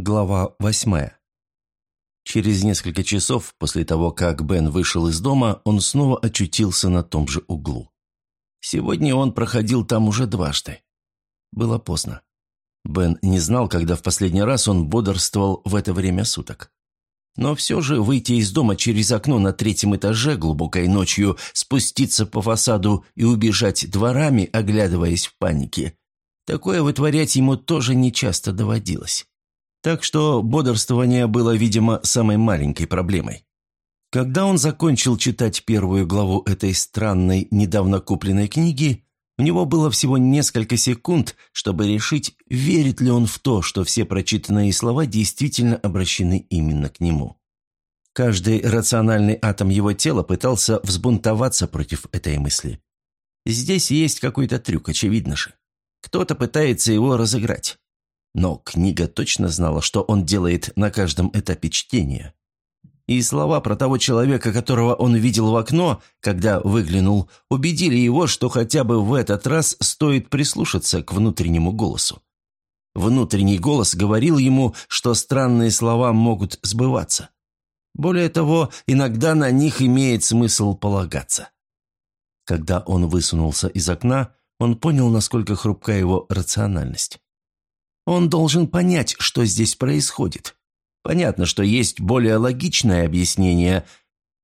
Глава восьмая. Через несколько часов после того, как Бен вышел из дома, он снова очутился на том же углу. Сегодня он проходил там уже дважды. Было поздно. Бен не знал, когда в последний раз он бодрствовал в это время суток. Но все же выйти из дома через окно на третьем этаже глубокой ночью, спуститься по фасаду и убежать дворами, оглядываясь в панике, такое вытворять ему тоже нечасто доводилось. Так что бодрствование было, видимо, самой маленькой проблемой. Когда он закончил читать первую главу этой странной, недавно купленной книги, у него было всего несколько секунд, чтобы решить, верит ли он в то, что все прочитанные слова действительно обращены именно к нему. Каждый рациональный атом его тела пытался взбунтоваться против этой мысли. Здесь есть какой-то трюк, очевидно же. Кто-то пытается его разыграть. Но книга точно знала, что он делает на каждом этапе чтения. И слова про того человека, которого он видел в окно, когда выглянул, убедили его, что хотя бы в этот раз стоит прислушаться к внутреннему голосу. Внутренний голос говорил ему, что странные слова могут сбываться. Более того, иногда на них имеет смысл полагаться. Когда он высунулся из окна, он понял, насколько хрупка его рациональность. Он должен понять, что здесь происходит. Понятно, что есть более логичное объяснение.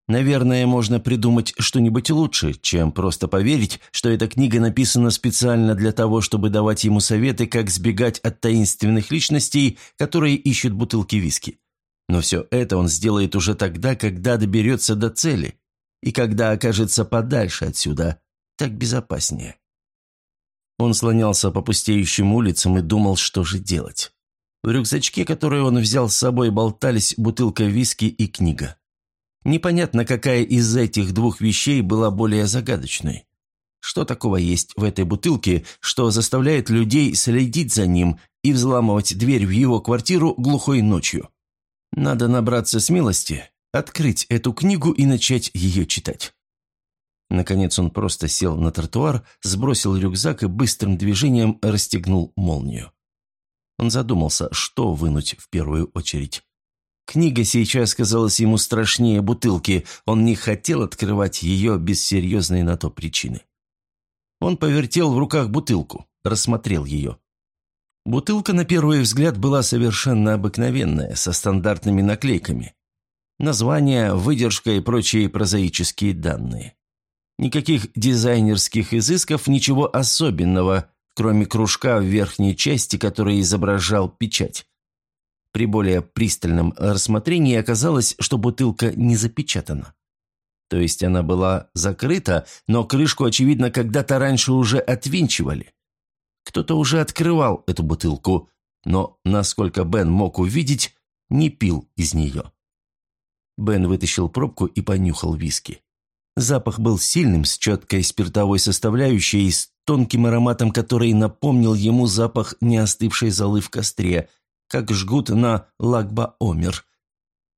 Наверное, можно придумать что-нибудь лучше, чем просто поверить, что эта книга написана специально для того, чтобы давать ему советы, как сбегать от таинственных личностей, которые ищут бутылки виски. Но все это он сделает уже тогда, когда доберется до цели, и когда окажется подальше отсюда, так безопаснее. Он слонялся по пустеющим улицам и думал, что же делать. В рюкзачке, который он взял с собой, болтались бутылка виски и книга. Непонятно, какая из этих двух вещей была более загадочной. Что такого есть в этой бутылке, что заставляет людей следить за ним и взламывать дверь в его квартиру глухой ночью? Надо набраться смелости, открыть эту книгу и начать ее читать. Наконец он просто сел на тротуар, сбросил рюкзак и быстрым движением расстегнул молнию. Он задумался, что вынуть в первую очередь. Книга сейчас казалась ему страшнее бутылки, он не хотел открывать ее без серьезной на то причины. Он повертел в руках бутылку, рассмотрел ее. Бутылка на первый взгляд была совершенно обыкновенная, со стандартными наклейками. Название, выдержка и прочие прозаические данные. Никаких дизайнерских изысков, ничего особенного, кроме кружка в верхней части, который изображал печать. При более пристальном рассмотрении оказалось, что бутылка не запечатана. То есть она была закрыта, но крышку, очевидно, когда-то раньше уже отвинчивали. Кто-то уже открывал эту бутылку, но, насколько Бен мог увидеть, не пил из нее. Бен вытащил пробку и понюхал виски. Запах был сильным, с четкой спиртовой составляющей и с тонким ароматом, который напомнил ему запах неостывшей золы в костре, как жгут на лагба-омер.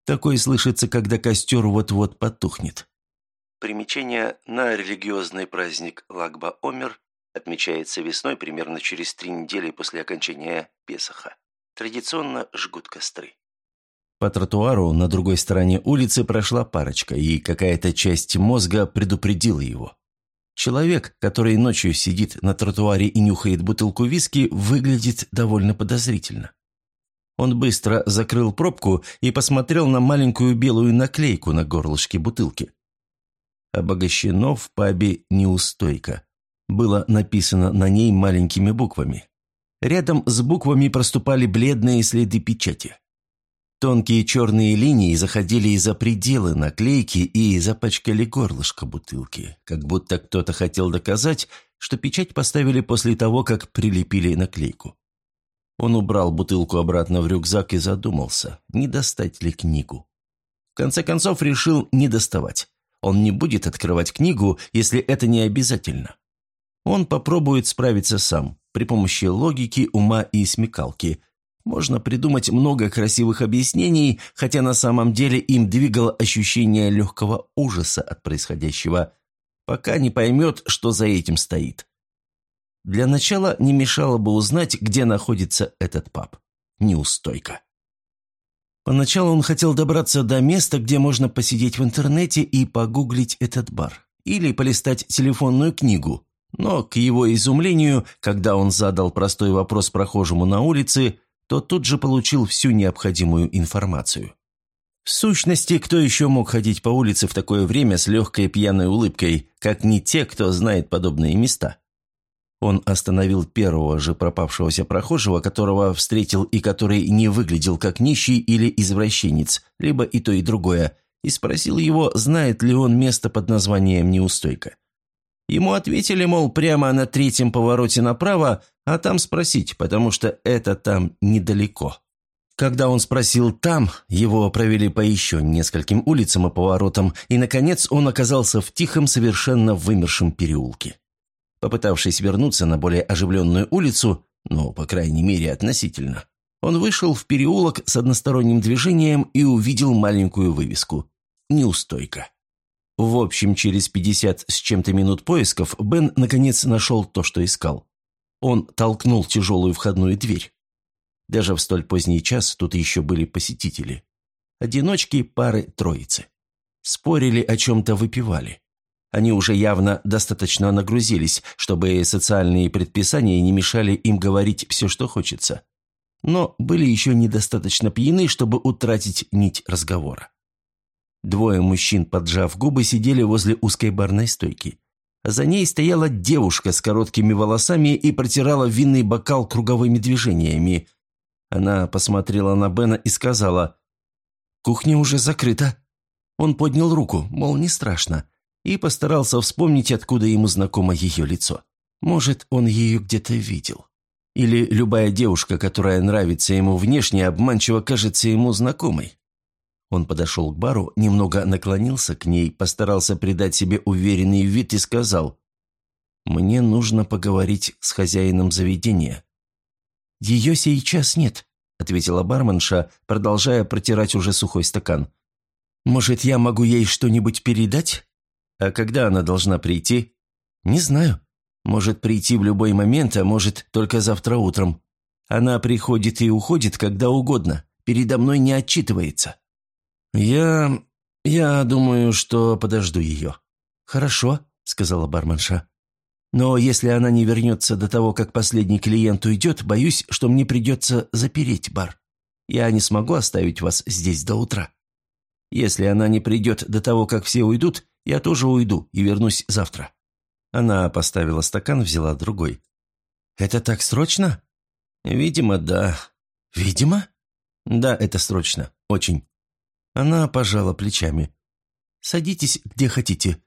Такой слышится, когда костер вот-вот потухнет. Примечание на религиозный праздник Лагба-Омер отмечается весной примерно через три недели после окончания Песаха. Традиционно жгут костры. По тротуару на другой стороне улицы прошла парочка, и какая-то часть мозга предупредила его. Человек, который ночью сидит на тротуаре и нюхает бутылку виски, выглядит довольно подозрительно. Он быстро закрыл пробку и посмотрел на маленькую белую наклейку на горлышке бутылки. «Обогащено в пабе неустойка», было написано на ней маленькими буквами. Рядом с буквами проступали бледные следы печати. Тонкие черные линии заходили за пределы наклейки и запачкали горлышко бутылки, как будто кто-то хотел доказать, что печать поставили после того, как прилепили наклейку. Он убрал бутылку обратно в рюкзак и задумался, не достать ли книгу. В конце концов решил не доставать. Он не будет открывать книгу, если это не обязательно. Он попробует справиться сам, при помощи логики, ума и смекалки – можно придумать много красивых объяснений, хотя на самом деле им двигало ощущение легкого ужаса от происходящего, пока не поймет, что за этим стоит. Для начала не мешало бы узнать, где находится этот паб. Неустойка. Поначалу он хотел добраться до места, где можно посидеть в интернете и погуглить этот бар. Или полистать телефонную книгу. Но, к его изумлению, когда он задал простой вопрос прохожему на улице, то тут же получил всю необходимую информацию. В сущности, кто еще мог ходить по улице в такое время с легкой пьяной улыбкой, как не те, кто знает подобные места? Он остановил первого же пропавшегося прохожего, которого встретил и который не выглядел как нищий или извращенец, либо и то, и другое, и спросил его, знает ли он место под названием «Неустойка». Ему ответили, мол, прямо на третьем повороте направо, а там спросить, потому что это там недалеко. Когда он спросил «там», его провели по еще нескольким улицам и поворотам, и, наконец, он оказался в тихом, совершенно вымершем переулке. Попытавшись вернуться на более оживленную улицу, ну, по крайней мере, относительно, он вышел в переулок с односторонним движением и увидел маленькую вывеску «Неустойка». В общем, через 50 с чем-то минут поисков Бен наконец нашел то, что искал. Он толкнул тяжелую входную дверь. Даже в столь поздний час тут еще были посетители. Одиночки, пары, троицы. Спорили, о чем-то выпивали. Они уже явно достаточно нагрузились, чтобы социальные предписания не мешали им говорить все, что хочется. Но были еще недостаточно пьяны, чтобы утратить нить разговора. Двое мужчин, поджав губы, сидели возле узкой барной стойки. За ней стояла девушка с короткими волосами и протирала винный бокал круговыми движениями. Она посмотрела на Бена и сказала, «Кухня уже закрыта». Он поднял руку, мол, не страшно и постарался вспомнить, откуда ему знакомо ее лицо. Может, он ее где-то видел. Или любая девушка, которая нравится ему внешне, обманчиво кажется ему знакомой. Он подошел к бару, немного наклонился к ней, постарался придать себе уверенный вид и сказал, «Мне нужно поговорить с хозяином заведения». «Ее сейчас нет», — ответила барменша, продолжая протирать уже сухой стакан. «Может, я могу ей что-нибудь передать?» А когда она должна прийти? Не знаю. Может прийти в любой момент, а может только завтра утром. Она приходит и уходит когда угодно. Передо мной не отчитывается. Я... я думаю, что подожду ее. Хорошо, сказала барменша. Но если она не вернется до того, как последний клиент уйдет, боюсь, что мне придется запереть бар. Я не смогу оставить вас здесь до утра. Если она не придет до того, как все уйдут, я тоже уйду и вернусь завтра». Она поставила стакан, взяла другой. «Это так срочно?» «Видимо, да». «Видимо?» «Да, это срочно. Очень». Она пожала плечами. «Садитесь, где хотите.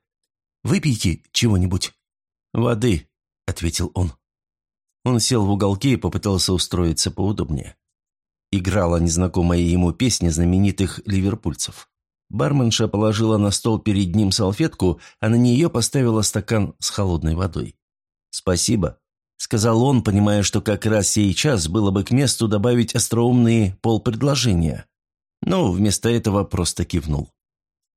Выпейте чего-нибудь». «Воды», — ответил он. Он сел в уголке и попытался устроиться поудобнее. Играла незнакомая ему песня знаменитых ливерпульцев. Барменша положила на стол перед ним салфетку, а на нее поставила стакан с холодной водой. «Спасибо», — сказал он, понимая, что как раз сейчас было бы к месту добавить остроумные полпредложения. Но вместо этого просто кивнул.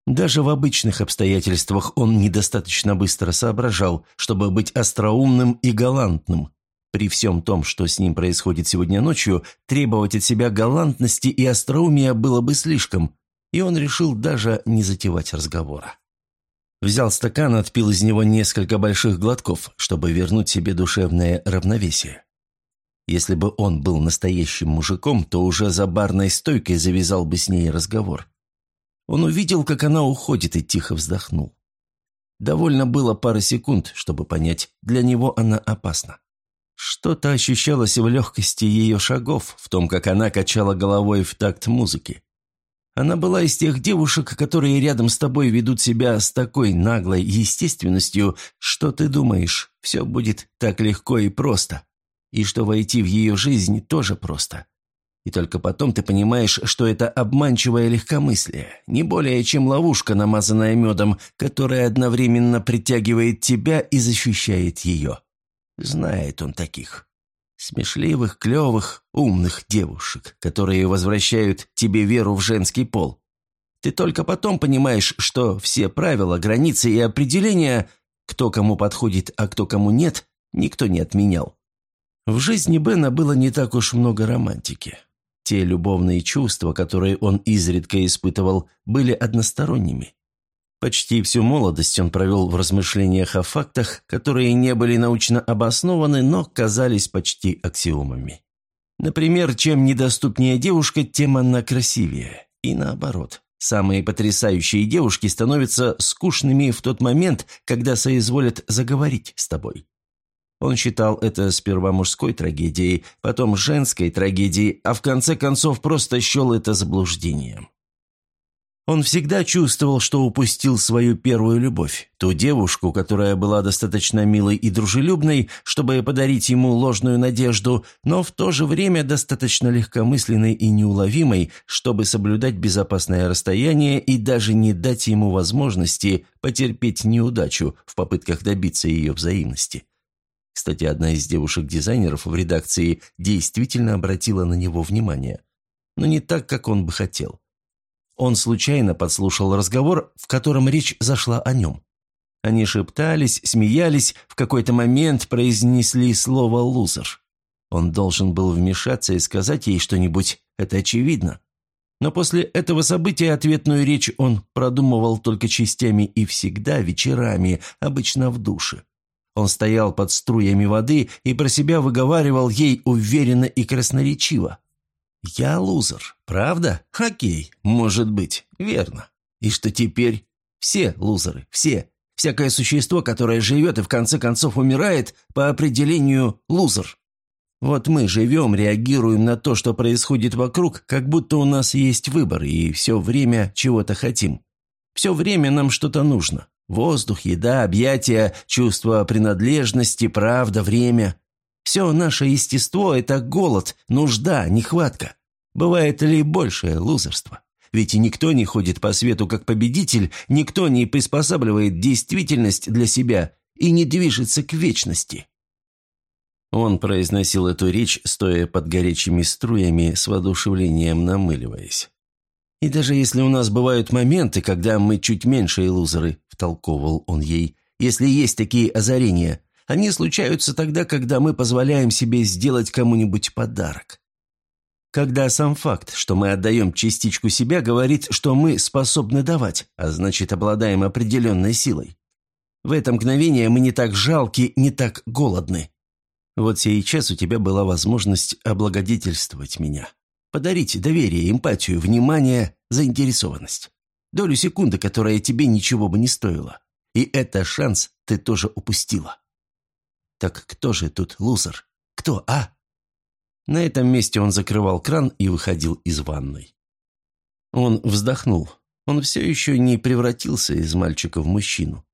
Даже в обычных обстоятельствах он недостаточно быстро соображал, чтобы быть остроумным и галантным. При всем том, что с ним происходит сегодня ночью, требовать от себя галантности и остроумия было бы слишком, и он решил даже не затевать разговора. Взял стакан, отпил из него несколько больших глотков, чтобы вернуть себе душевное равновесие. Если бы он был настоящим мужиком, то уже за барной стойкой завязал бы с ней разговор. Он увидел, как она уходит, и тихо вздохнул. Довольно было пары секунд, чтобы понять, для него она опасна. Что-то ощущалось в легкости ее шагов, в том, как она качала головой в такт музыки. Она была из тех девушек, которые рядом с тобой ведут себя с такой наглой естественностью, что ты думаешь, все будет так легко и просто, и что войти в ее жизнь тоже просто. И только потом ты понимаешь, что это обманчивое легкомыслие, не более чем ловушка, намазанная медом, которая одновременно притягивает тебя и защищает ее. Знает он таких. Смешливых, клевых, умных девушек, которые возвращают тебе веру в женский пол. Ты только потом понимаешь, что все правила, границы и определения, кто кому подходит, а кто кому нет, никто не отменял. В жизни Бена было не так уж много романтики. Те любовные чувства, которые он изредка испытывал, были односторонними. Почти всю молодость он провел в размышлениях о фактах, которые не были научно обоснованы, но казались почти аксиомами. Например, чем недоступнее девушка, тем она красивее. И наоборот. Самые потрясающие девушки становятся скучными в тот момент, когда соизволят заговорить с тобой. Он считал это сперва мужской трагедией, потом женской трагедией, а в конце концов просто счел это заблуждением. Он всегда чувствовал, что упустил свою первую любовь, ту девушку, которая была достаточно милой и дружелюбной, чтобы подарить ему ложную надежду, но в то же время достаточно легкомысленной и неуловимой, чтобы соблюдать безопасное расстояние и даже не дать ему возможности потерпеть неудачу в попытках добиться ее взаимности. Кстати, одна из девушек-дизайнеров в редакции действительно обратила на него внимание, но не так, как он бы хотел. Он случайно подслушал разговор, в котором речь зашла о нем. Они шептались, смеялись, в какой-то момент произнесли слово «лузер». Он должен был вмешаться и сказать ей что-нибудь, это очевидно. Но после этого события ответную речь он продумывал только частями и всегда вечерами, обычно в душе. Он стоял под струями воды и про себя выговаривал ей уверенно и красноречиво. «Я лузер, правда? Окей, может быть, верно. И что теперь? Все лузеры, все. Всякое существо, которое живет и в конце концов умирает, по определению лузер. Вот мы живем, реагируем на то, что происходит вокруг, как будто у нас есть выбор, и все время чего-то хотим. Все время нам что-то нужно. Воздух, еда, объятия, чувство принадлежности, правда, время. Все наше естество – это голод, нужда, нехватка. Бывает ли большее лузерство? Ведь и никто не ходит по свету как победитель, никто не приспосабливает действительность для себя и не движется к вечности. Он произносил эту речь, стоя под горячими струями, с воодушевлением намыливаясь. «И даже если у нас бывают моменты, когда мы чуть меньшие лузеры», – втолковывал он ей, – «если есть такие озарения, они случаются тогда, когда мы позволяем себе сделать кому-нибудь подарок. Когда сам факт, что мы отдаем частичку себя, говорит, что мы способны давать, а значит, обладаем определенной силой. В это мгновение мы не так жалки, не так голодны. Вот сейчас у тебя была возможность облагодетельствовать меня. Подарить доверие, эмпатию, внимание, заинтересованность. Долю секунды, которая тебе ничего бы не стоила. И это шанс ты тоже упустила. Так кто же тут лузер? Кто, а? На этом месте он закрывал кран и выходил из ванной. Он вздохнул. Он все еще не превратился из мальчика в мужчину.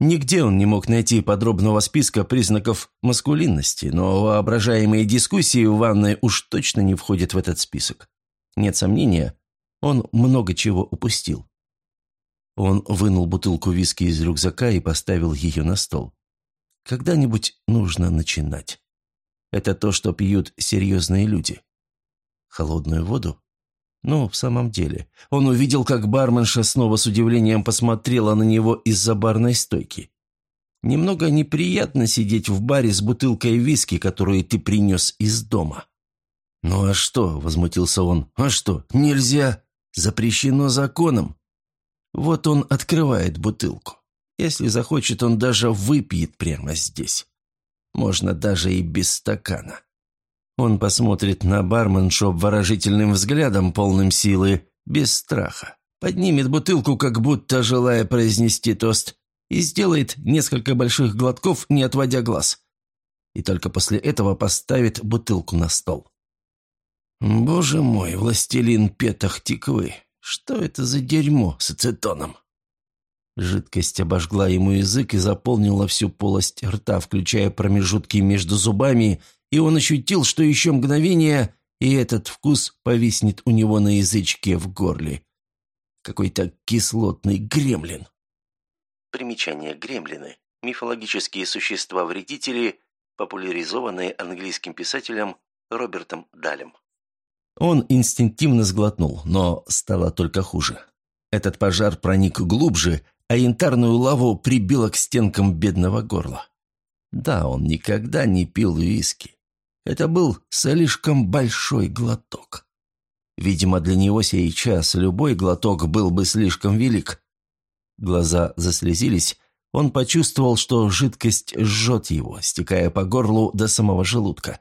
Нигде он не мог найти подробного списка признаков маскулинности, но воображаемые дискуссии в ванной уж точно не входят в этот список. Нет сомнения, он много чего упустил. Он вынул бутылку виски из рюкзака и поставил ее на стол. Когда-нибудь нужно начинать. Это то, что пьют серьезные люди. Холодную воду? Ну, в самом деле. Он увидел, как барменша снова с удивлением посмотрела на него из-за барной стойки. Немного неприятно сидеть в баре с бутылкой виски, которую ты принес из дома. «Ну а что?» – возмутился он. «А что, нельзя? Запрещено законом». Вот он открывает бутылку. Если захочет, он даже выпьет прямо здесь. Можно даже и без стакана. Он посмотрит на барменшу обворожительным взглядом, полным силы, без страха. Поднимет бутылку, как будто желая произнести тост, и сделает несколько больших глотков, не отводя глаз. И только после этого поставит бутылку на стол. «Боже мой, властелин петах тиквы, что это за дерьмо с ацетоном?» Жидкость обожгла ему язык и заполнила всю полость рта, включая промежутки между зубами, и он ощутил, что еще мгновение, и этот вкус повиснет у него на язычке в горле. Какой-то кислотный гремлин. Примечание гремлины. Мифологические существа-вредители, популяризованные английским писателем Робертом Далем. Он инстинктивно сглотнул, но стало только хуже. Этот пожар проник глубже, а янтарную лаву прибило к стенкам бедного горла. Да, он никогда не пил виски. Это был слишком большой глоток. Видимо, для него сейчас любой глоток был бы слишком велик. Глаза заслезились, он почувствовал, что жидкость жжет его, стекая по горлу до самого желудка.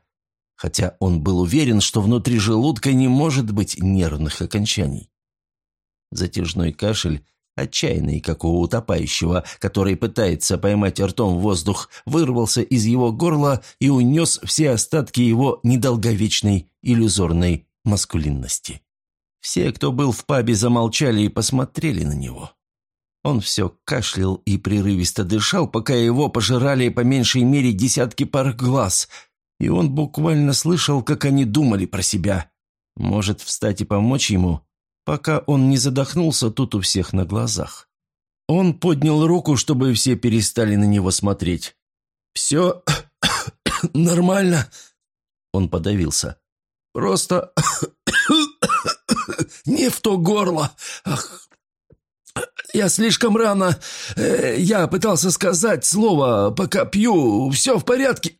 Хотя он был уверен, что внутри желудка не может быть нервных окончаний. Затяжной кашель, отчаянный, как у утопающего, который пытается поймать ртом воздух, вырвался из его горла и унес все остатки его недолговечной иллюзорной маскулинности. Все, кто был в пабе, замолчали и посмотрели на него. Он все кашлял и прерывисто дышал, пока его пожирали по меньшей мере десятки пар глаз, и он буквально слышал, как они думали про себя. Может, встать и помочь ему, пока он не задохнулся тут у всех на глазах. Он поднял руку, чтобы все перестали на него смотреть. «Все нормально?» Он подавился. «Просто не в то горло. Ах, я слишком рано. Э, я пытался сказать слово, пока пью. Все в порядке».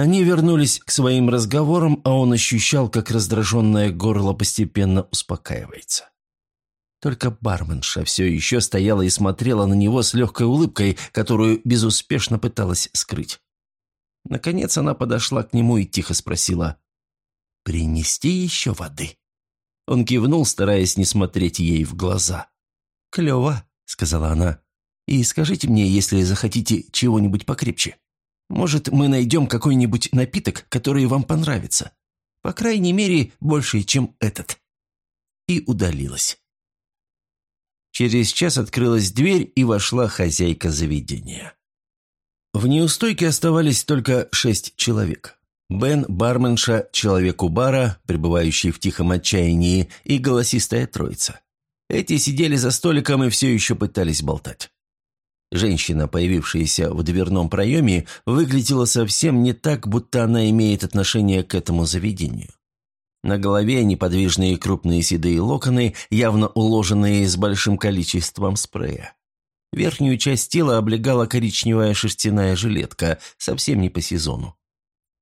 Они вернулись к своим разговорам, а он ощущал, как раздраженное горло постепенно успокаивается. Только барменша все еще стояла и смотрела на него с легкой улыбкой, которую безуспешно пыталась скрыть. Наконец она подошла к нему и тихо спросила, «Принести еще воды?» Он кивнул, стараясь не смотреть ей в глаза. «Клево», — сказала она. «И скажите мне, если захотите чего-нибудь покрепче. Может, мы найдем какой-нибудь напиток, который вам понравится. По крайней мере, больше, чем этот». И удалилась. Через час открылась дверь, и вошла хозяйка заведения. В неустойке оставались только шесть человек. Бен, барменша, человек у бара, пребывающий в тихом отчаянии, и голосистая троица. Эти сидели за столиком и все еще пытались болтать. Женщина, появившаяся в дверном проеме, выглядела совсем не так, будто она имеет отношение к этому заведению. На голове неподвижные крупные седые локоны, явно уложенные с большим количеством спрея. Верхнюю часть тела облегала коричневая шерстяная жилетка, совсем не по сезону.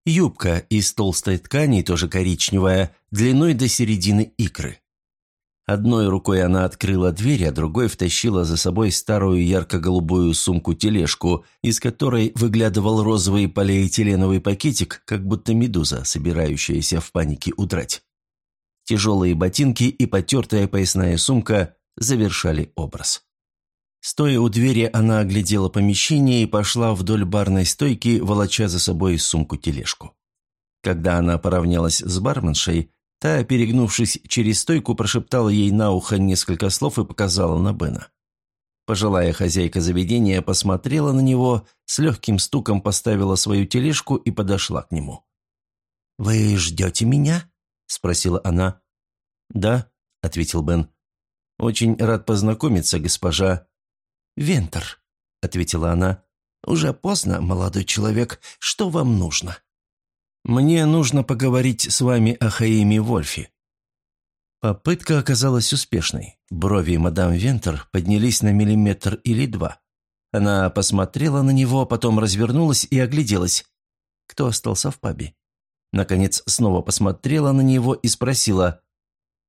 Юбка из толстой ткани, тоже коричневая, длиной до середины икры. Одной рукой она открыла дверь, а другой втащила за собой старую ярко-голубую сумку-тележку, из которой выглядывал розовый полиэтиленовый пакетик, как будто медуза, собирающаяся в панике удрать. Тяжелые ботинки и потертая поясная сумка завершали образ. Стоя у двери, она оглядела помещение и пошла вдоль барной стойки, волоча за собой сумку-тележку. Когда она поравнялась с барменшей, та, перегнувшись через стойку, прошептала ей на ухо несколько слов и показала на Бена. Пожилая хозяйка заведения посмотрела на него, с легким стуком поставила свою тележку и подошла к нему. «Вы ждете меня?» – спросила она. «Да», – ответил Бен. «Очень рад познакомиться, госпожа «Вентер», — ответила она. «Уже поздно, молодой человек. Что вам нужно?» «Мне нужно поговорить с вами о Хаиме Вольфе». Попытка оказалась успешной. Брови мадам Вентер поднялись на миллиметр или два. Она посмотрела на него, потом развернулась и огляделась. Кто остался в пабе? Наконец снова посмотрела на него и спросила,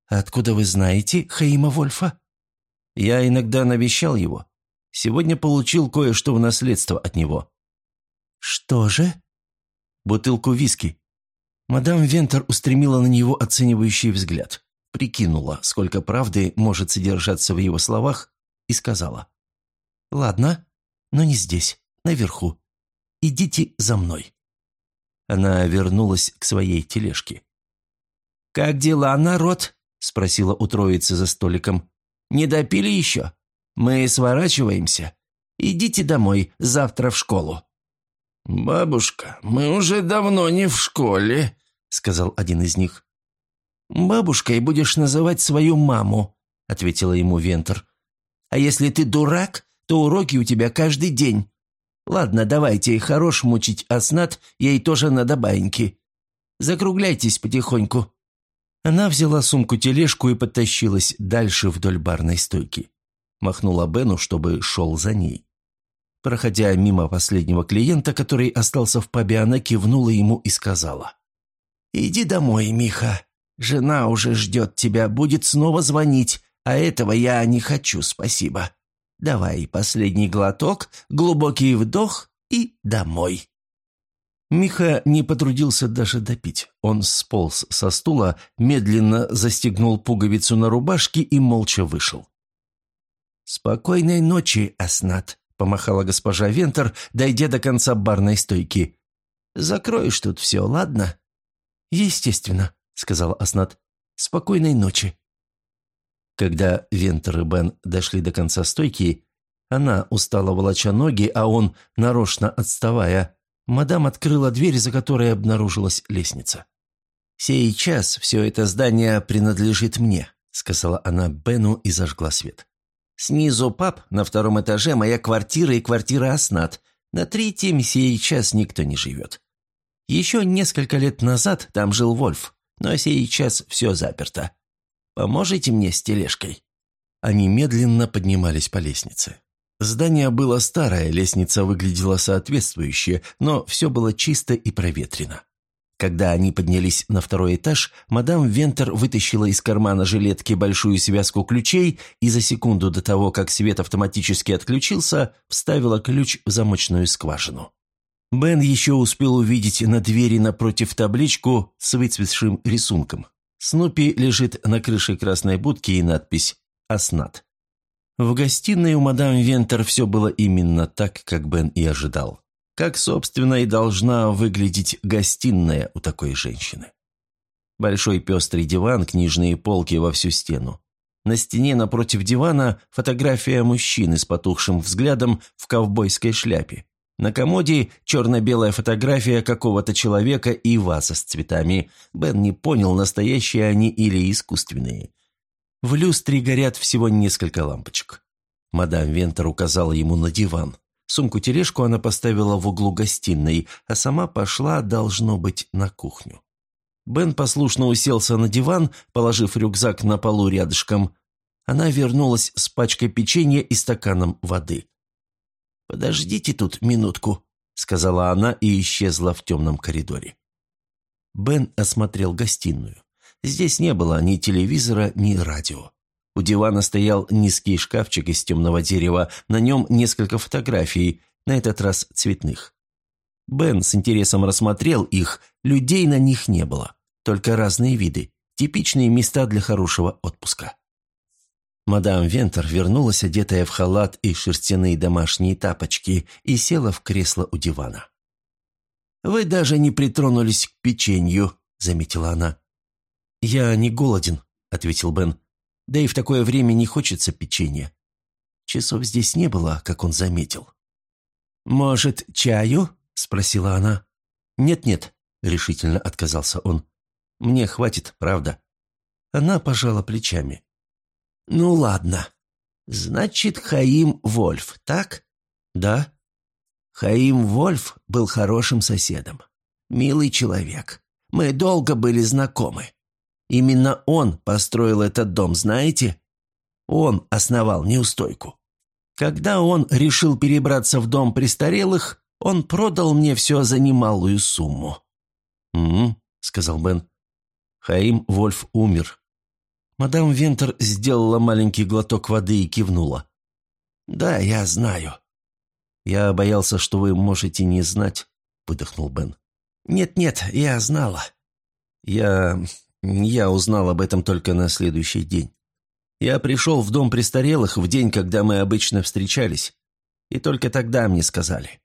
«Откуда вы знаете Хаима Вольфа?» «Я иногда навещал его. Сегодня получил кое-что в наследство от него». «Что же?» «Бутылку виски». Мадам Вентер устремила на него оценивающий взгляд, прикинула, сколько правды может содержаться в его словах, и сказала. «Ладно, но не здесь, наверху. Идите за мной». Она вернулась к своей тележке. «Как дела, народ?» – спросила у троицы за столиком. «Не допили еще?» Мы сворачиваемся. Идите домой, завтра в школу». «Бабушка, мы уже давно не в школе», — сказал один из них. «Бабушкой будешь называть свою маму», — ответила ему Вентер. «А если ты дурак, то уроки у тебя каждый день. Ладно, давайте, хорош мучить Аснат, ей тоже надо баиньки. Закругляйтесь потихоньку». Она взяла сумку-тележку и подтащилась дальше вдоль барной стойки махнула Бену, чтобы шел за ней. Проходя мимо последнего клиента, который остался в пабе, она кивнула ему и сказала. «Иди домой, Миха. Жена уже ждет тебя, будет снова звонить, а этого я не хочу, спасибо. Давай последний глоток, глубокий вдох и домой». Миха не потрудился даже допить. Он сполз со стула, медленно застегнул пуговицу на рубашке и молча вышел. «Спокойной ночи, Аснат», — помахала госпожа Вентер, дойдя до конца барной стойки. «Закроешь тут все, ладно?» «Естественно», — сказала Аснат. «Спокойной ночи». Когда Вентер и Бен дошли до конца стойки, она устала волоча ноги, а он, нарочно отставая, мадам открыла дверь, за которой обнаружилась лестница. «Сейчас все это здание принадлежит мне», — сказала она Бену и зажгла свет. «Снизу паб, на втором этаже моя квартира и квартира Аснат. На третьем сейчас никто не живет. Еще несколько лет назад там жил Вольф, но сейчас все заперто. Поможете мне с тележкой?» Они медленно поднимались по лестнице. Здание было старое, лестница выглядела соответствующе, но все было чисто и проветрено. Когда они поднялись на второй этаж, мадам Вентер вытащила из кармана жилетки большую связку ключей и за секунду до того, как свет автоматически отключился, вставила ключ в замочную скважину. Бен еще успел увидеть на двери напротив табличку с выцветшим рисунком. Снупи лежит на крыше красной будки и надпись «Аснат». В гостиной у мадам Вентер все было именно так, как Бен и ожидал. Как, собственно, и должна выглядеть гостиная у такой женщины. Большой пестрый диван, книжные полки во всю стену. На стене напротив дивана фотография мужчины с потухшим взглядом в ковбойской шляпе. На комоде черно-белая фотография какого-то человека и ваза с цветами. Бен не понял, настоящие они или искусственные. В люстре горят всего несколько лампочек. Мадам Вентер указала ему на диван. Сумку-тележку она поставила в углу гостиной, а сама пошла, должно быть, на кухню. Бен послушно уселся на диван, положив рюкзак на полу рядышком. Она вернулась с пачкой печенья и стаканом воды. «Подождите тут минутку», — сказала она и исчезла в темном коридоре. Бен осмотрел гостиную. Здесь не было ни телевизора, ни радио. У дивана стоял низкий шкафчик из темного дерева, на нем несколько фотографий, на этот раз цветных. Бен с интересом рассмотрел их, людей на них не было, только разные виды, типичные места для хорошего отпуска. Мадам Вентер вернулась, одетая в халат и шерстяные домашние тапочки, и села в кресло у дивана. «Вы даже не притронулись к печенью», — заметила она. «Я не голоден», — ответил Бен. «Да и в такое время не хочется печенья». Часов здесь не было, как он заметил. «Может, чаю?» — спросила она. «Нет-нет», — решительно отказался он. «Мне хватит, правда». Она пожала плечами. «Ну ладно. Значит, Хаим Вольф, так?» «Да». Хаим Вольф был хорошим соседом. Милый человек. Мы долго были знакомы. Именно он построил этот дом, знаете? Он основал неустойку. Когда он решил перебраться в дом престарелых, он продал мне все за немалую сумму». «Угу», — сказал Бен. Хаим Вольф умер. Мадам Вентер сделала маленький глоток воды и кивнула. «Да, я знаю». «Я боялся, что вы можете не знать», — выдохнул Бен. «Нет-нет, я знала». «Я... Я узнал об этом только на следующий день. Я пришел в дом престарелых в день, когда мы обычно встречались, и только тогда мне сказали.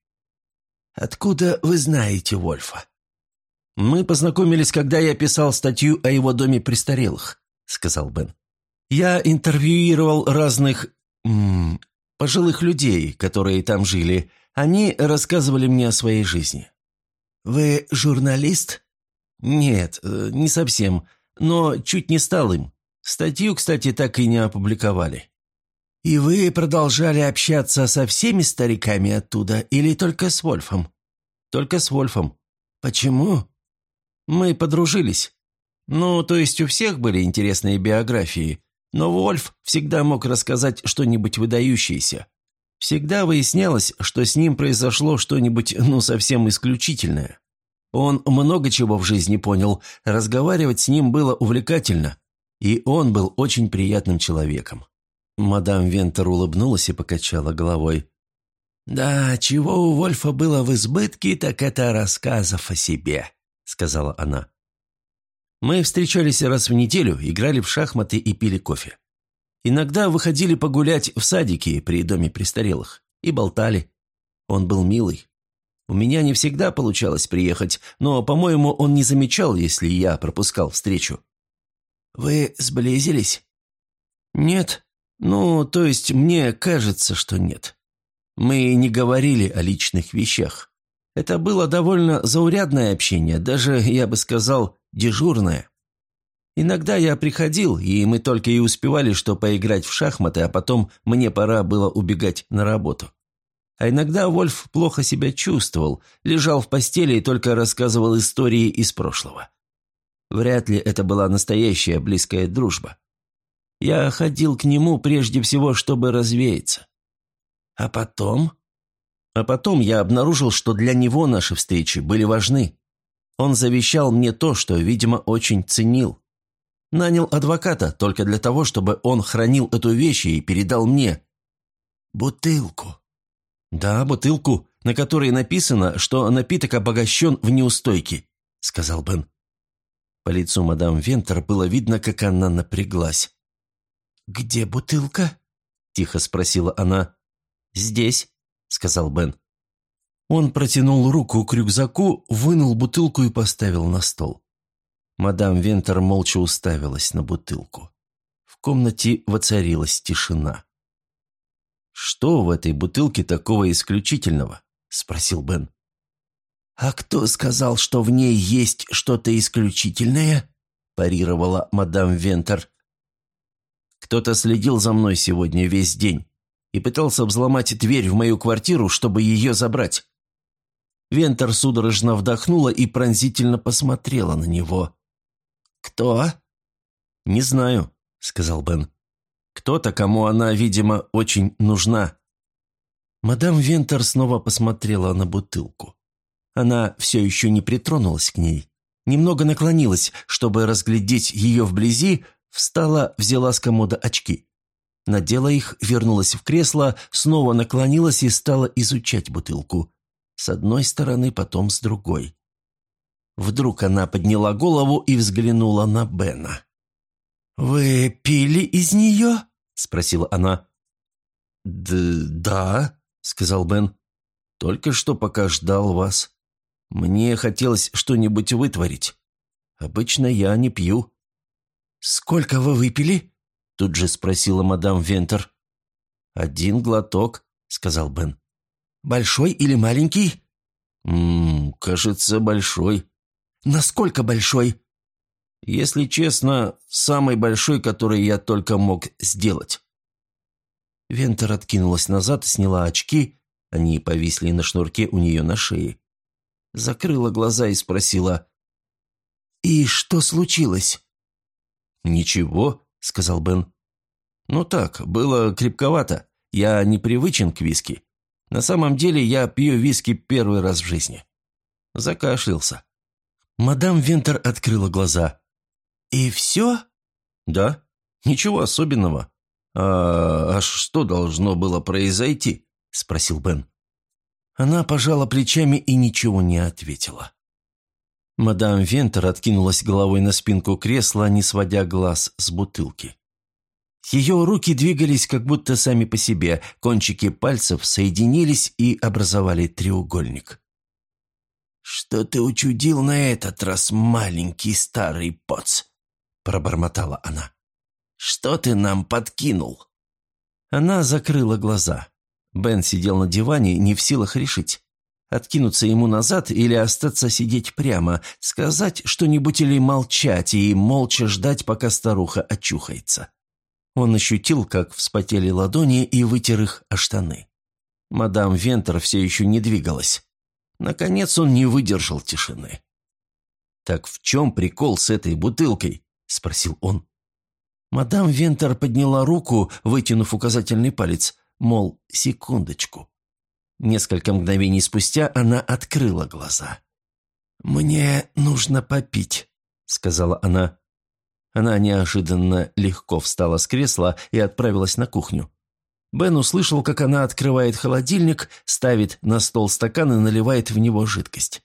«Откуда вы знаете Вольфа?» «Мы познакомились, когда я писал статью о его доме престарелых», — сказал Бен. «Я интервьюировал разных... М -м, пожилых людей, которые там жили. Они рассказывали мне о своей жизни». «Вы журналист?» «Нет, э, не совсем, но чуть не стал им. Статью, кстати, так и не опубликовали». «И вы продолжали общаться со всеми стариками оттуда или только с Вольфом?» «Только с Вольфом». «Почему?» «Мы подружились. Ну, то есть у всех были интересные биографии, но Вольф всегда мог рассказать что-нибудь выдающееся. Всегда выяснялось, что с ним произошло что-нибудь, ну, совсем исключительное. Он много чего в жизни понял, разговаривать с ним было увлекательно, и он был очень приятным человеком. Мадам Вентер улыбнулась и покачала головой. «Да, чего у Вольфа было в избытке, так это рассказов о себе», — сказала она. Мы встречались раз в неделю, играли в шахматы и пили кофе. Иногда выходили погулять в садике при доме престарелых и болтали. Он был милый. У меня не всегда получалось приехать, но, по-моему, он не замечал, если я пропускал встречу. «Вы сблизились?» «Нет. Ну, то есть мне кажется, что нет. Мы не говорили о личных вещах. Это было довольно заурядное общение, даже, я бы сказал, дежурное. Иногда я приходил, и мы только и успевали, что поиграть в шахматы, а потом мне пора было убегать на работу. А иногда Вольф плохо себя чувствовал, лежал в постели и только рассказывал истории из прошлого. Вряд ли это была настоящая близкая дружба. Я ходил к нему прежде всего, чтобы развеяться. А потом? А потом я обнаружил, что для него наши встречи были важны. Он завещал мне то, что, видимо, очень ценил. Нанял адвоката только для того, чтобы он хранил эту вещь и передал мне. Бутылку. Да, бутылку, на которой написано, что напиток обогащен в неустойки, сказал Бен. По лицу мадам Вентер было видно, как она напряглась. «Где бутылка?» – тихо спросила она. «Здесь», – сказал Бен. Он протянул руку к рюкзаку, вынул бутылку и поставил на стол. Мадам Вентер молча уставилась на бутылку. В комнате воцарилась тишина. «Что в этой бутылке такого исключительного?» – спросил Бен. «А кто сказал, что в ней есть что-то исключительное?» – парировала мадам Вентер. «Кто-то следил за мной сегодня весь день и пытался взломать дверь в мою квартиру, чтобы ее забрать». Вентер судорожно вдохнула и пронзительно посмотрела на него. «Кто?» «Не знаю», — сказал Бен. «Кто-то, кому она, видимо, очень нужна». Мадам Вентер снова посмотрела на бутылку. Она все еще не притронулась к ней. Немного наклонилась, чтобы разглядеть ее вблизи, встала, взяла с комода очки. Надела их, вернулась в кресло, снова наклонилась и стала изучать бутылку. С одной стороны, потом с другой. Вдруг она подняла голову и взглянула на Бена. «Вы пили из нее?» – спросила она. «Д «Да», – сказал Бен. «Только что пока ждал вас. Мне хотелось что-нибудь вытворить. Обычно я не пью». «Сколько вы выпили?» – тут же спросила мадам Вентер. «Один глоток», – сказал Бен. «Большой или маленький?» «Ммм, кажется, большой». «Насколько большой?» «Если честно, самый большой, который я только мог сделать». Вентер откинулась назад, сняла очки, они повисли на шнурке у нее на шее. Закрыла глаза и спросила. «И что случилось?» «Ничего», — сказал Бен. «Ну так, было крепковато. Я непривычен к виски. На самом деле я пью виски первый раз в жизни». Закашлялся. Мадам Вентер открыла глаза. «И все?» «Да, ничего особенного. А, а что должно было произойти?» – спросил Бен. Она пожала плечами и ничего не ответила. Мадам Вентер откинулась головой на спинку кресла, не сводя глаз с бутылки. Ее руки двигались как будто сами по себе, кончики пальцев соединились и образовали треугольник. «Что ты учудил на этот раз, маленький старый поц?» – пробормотала она. «Что ты нам подкинул?» Она закрыла глаза. Бен сидел на диване, не в силах решить. Откинуться ему назад или остаться сидеть прямо, сказать что-нибудь или молчать и молча ждать, пока старуха очухается. Он ощутил, как вспотели ладони и вытер их о штаны. Мадам Вентер все еще не двигалась. Наконец он не выдержал тишины. «Так в чем прикол с этой бутылкой?» – спросил он. Мадам Вентер подняла руку, вытянув указательный палец, мол, секундочку. Несколько мгновений спустя она открыла глаза. «Мне нужно попить», — сказала она. Она неожиданно легко встала с кресла и отправилась на кухню. Бен услышал, как она открывает холодильник, ставит на стол стакан и наливает в него жидкость.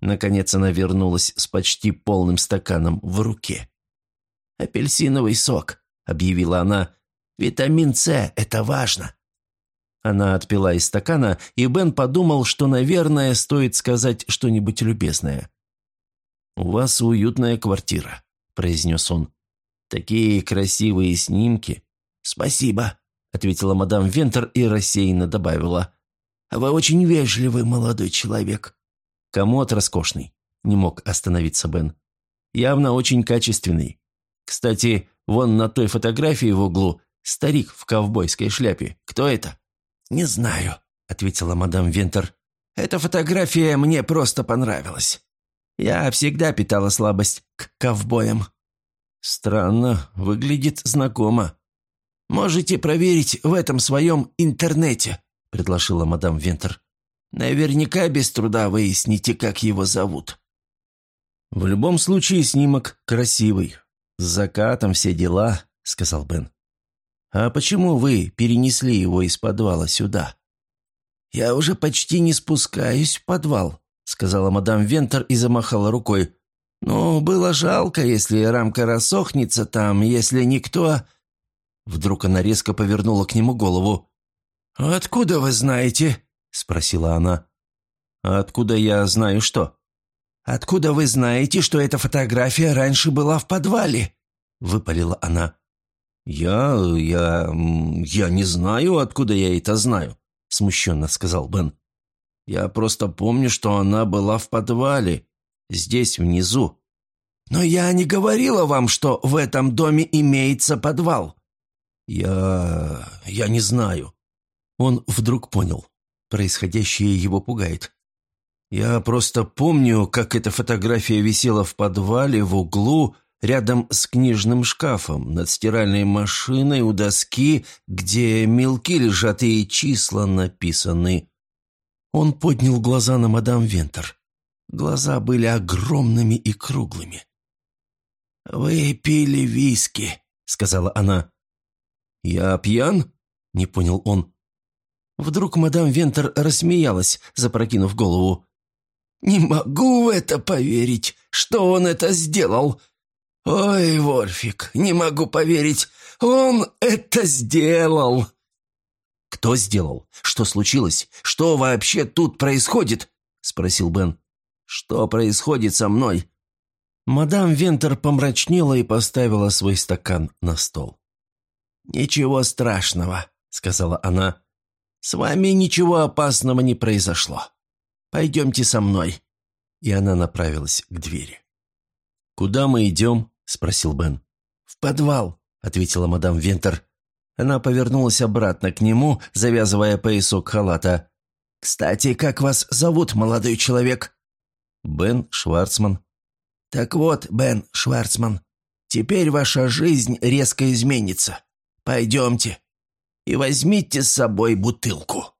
Наконец она вернулась с почти полным стаканом в руке. «Апельсиновый сок», — объявила она. «Витамин С – это важно». Она отпила из стакана, и Бен подумал, что, наверное, стоит сказать что-нибудь любезное. «У вас уютная квартира», – произнес он. «Такие красивые снимки». «Спасибо», – ответила мадам Вентер и рассеянно добавила. «Вы очень вежливый молодой человек». «Комод роскошный», – не мог остановиться Бен. «Явно очень качественный. Кстати, вон на той фотографии в углу старик в ковбойской шляпе. Кто это?» «Не знаю», – ответила мадам Вентер. «Эта фотография мне просто понравилась. Я всегда питала слабость к ковбоям». «Странно, выглядит знакомо». «Можете проверить в этом своем интернете», – предложила мадам Вентер. «Наверняка без труда выясните, как его зовут». «В любом случае снимок красивый. С закатом все дела», – сказал Бен. «А почему вы перенесли его из подвала сюда?» «Я уже почти не спускаюсь в подвал», — сказала мадам Вентер и замахала рукой. «Ну, было жалко, если рамка рассохнется там, если никто...» Вдруг она резко повернула к нему голову. «Откуда вы знаете?» — спросила она. «А откуда я знаю что?» «Откуда вы знаете, что эта фотография раньше была в подвале?» — выпалила она. «Я... я... я не знаю, откуда я это знаю», — смущенно сказал Бен. «Я просто помню, что она была в подвале, здесь, внизу». «Но я не говорила вам, что в этом доме имеется подвал». «Я... я не знаю». Он вдруг понял. Происходящее его пугает. «Я просто помню, как эта фотография висела в подвале, в углу, рядом с книжным шкафом, над стиральной машиной у доски, где мелки лежат и числа написаны. Он поднял глаза на мадам Вентер. Глаза были огромными и круглыми. «Вы пили виски», — сказала она. «Я пьян?» — не понял он. Вдруг мадам Вентер рассмеялась, запрокинув голову. «Не могу в это поверить, что он это сделал. «Ой, Вольфик, не могу поверить, он это сделал!» «Кто сделал? Что случилось? Что вообще тут происходит?» – спросил Бен. «Что происходит со мной?» Мадам Вентер помрачнела и поставила свой стакан на стол. «Ничего страшного», – сказала она. «С вами ничего опасного не произошло. Пойдемте со мной». И она направилась к двери. «Куда мы идем?» – спросил Бен. «В подвал», – ответила мадам Вентер. Она повернулась обратно к нему, завязывая поясок халата. «Кстати, как вас зовут, молодой человек?» «Бен Шварцман». «Так вот, Бен Шварцман, теперь ваша жизнь резко изменится. Пойдемте и возьмите с собой бутылку».